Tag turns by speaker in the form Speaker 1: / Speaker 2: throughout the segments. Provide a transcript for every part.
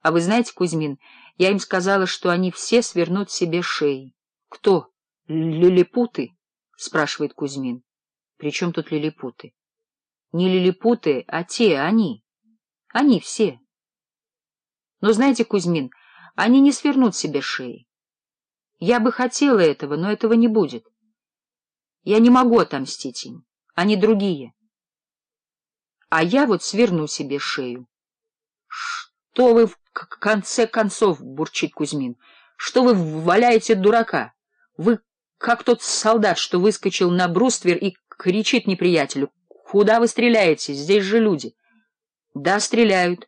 Speaker 1: А вы знаете, Кузьмин, я им сказала, что они все свернут себе шеи. — Кто? — Лилипуты? — спрашивает Кузьмин. — При чем тут лилипуты? — Не лилипуты, а те, они. Они все. Но знаете, Кузьмин, они не свернут себе шеи. Я бы хотела этого, но этого не будет. Я не могу отомстить им. Они другие. А я вот сверну себе шею. — Что вы в к конце концов, — бурчит Кузьмин, — что вы валяете дурака? Вы как тот солдат, что выскочил на бруствер и кричит неприятелю. Куда вы стреляете? Здесь же люди. Да, стреляют.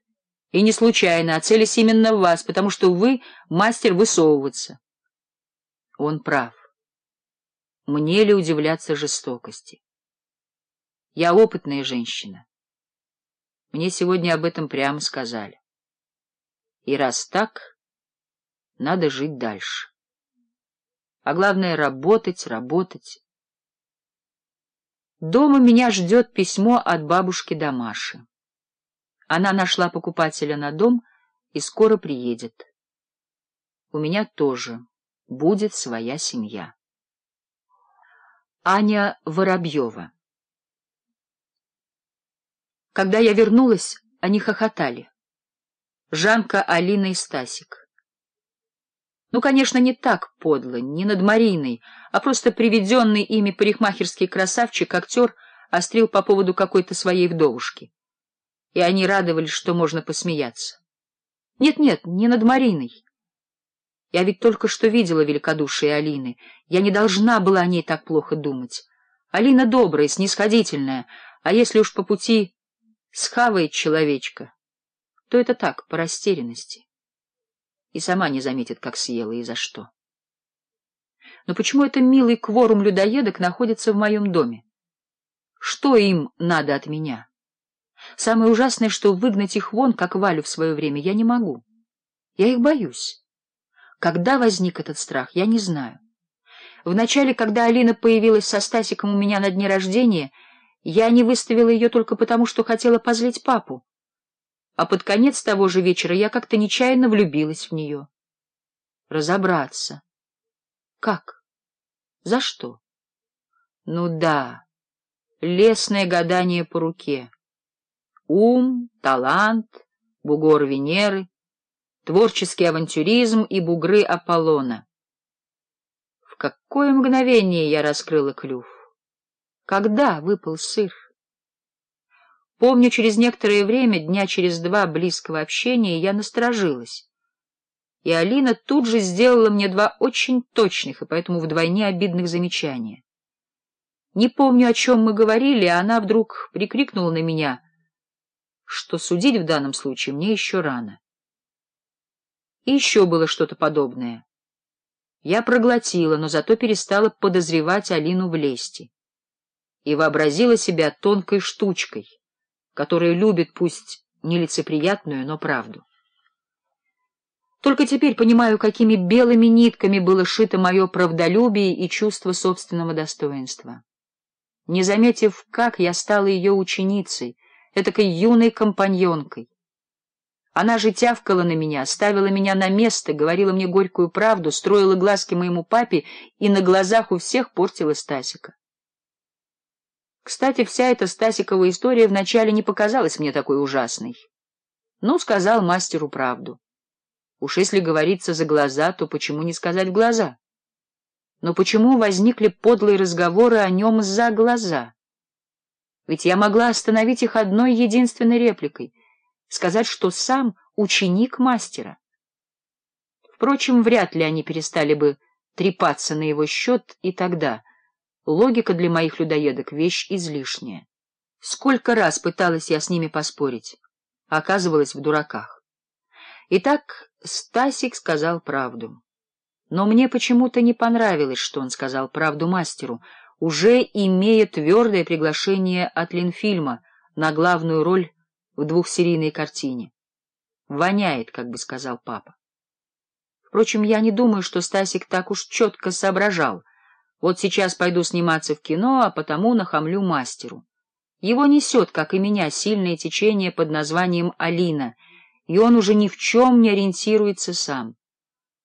Speaker 1: И не случайно, а целись именно в вас, потому что вы мастер высовываться. Он прав. Мне ли удивляться жестокости? Я опытная женщина. Мне сегодня об этом прямо сказали. И раз так, надо жить дальше. А главное — работать, работать. Дома меня ждет письмо от бабушки Дамаши. Она нашла покупателя на дом и скоро приедет. У меня тоже будет своя семья. Аня Воробьева Когда я вернулась, они хохотали. Жанка, Алина и Стасик. Ну, конечно, не так подло, не над Мариной, а просто приведенный ими парикмахерский красавчик-актер острил по поводу какой-то своей вдовушки. И они радовались, что можно посмеяться. Нет-нет, не над Мариной. Я ведь только что видела великодушие Алины. Я не должна была о ней так плохо думать. Алина добрая, снисходительная, а если уж по пути схавает человечка то это так, по растерянности. И сама не заметит, как съела и за что. Но почему это милый кворум людоедок находится в моем доме? Что им надо от меня? Самое ужасное, что выгнать их вон, как Валю в свое время, я не могу. Я их боюсь. Когда возник этот страх, я не знаю. Вначале, когда Алина появилась со Стасиком у меня на дне рождения, я не выставила ее только потому, что хотела позлить папу а под конец того же вечера я как-то нечаянно влюбилась в нее. Разобраться. Как? За что? Ну да, лесное гадание по руке. Ум, талант, бугор Венеры, творческий авантюризм и бугры Аполлона. В какое мгновение я раскрыла клюв? Когда выпал сыр? Помню, через некоторое время, дня через два близкого общения, я насторожилась. И Алина тут же сделала мне два очень точных и поэтому вдвойне обидных замечания. Не помню, о чем мы говорили, а она вдруг прикрикнула на меня, что судить в данном случае мне еще рано. И еще было что-то подобное. Я проглотила, но зато перестала подозревать Алину в лести и вообразила себя тонкой штучкой которые любят пусть нелицеприятную, но правду. Только теперь понимаю, какими белыми нитками было шито мое правдолюбие и чувство собственного достоинства. Не заметив, как я стала ее ученицей, этакой юной компаньонкой. Она же тявкала на меня, ставила меня на место, говорила мне горькую правду, строила глазки моему папе и на глазах у всех портила Стасика. Кстати, вся эта Стасикова история вначале не показалась мне такой ужасной. Ну, сказал мастеру правду. Уж если говорится за глаза, то почему не сказать в глаза? Но почему возникли подлые разговоры о нем за глаза? Ведь я могла остановить их одной единственной репликой, сказать, что сам ученик мастера. Впрочем, вряд ли они перестали бы трепаться на его счет и тогда — Логика для моих людоедок — вещь излишняя. Сколько раз пыталась я с ними поспорить, оказывалась в дураках. Итак, Стасик сказал правду. Но мне почему-то не понравилось, что он сказал правду мастеру, уже имея твердое приглашение от Ленфильма на главную роль в двухсерийной картине. «Воняет», как бы сказал папа. Впрочем, я не думаю, что Стасик так уж четко соображал — вот сейчас пойду сниматься в кино, а потому нахамлю мастеру. Его несет, как и меня, сильное течение под названием «Алина», и он уже ни в чем не ориентируется сам.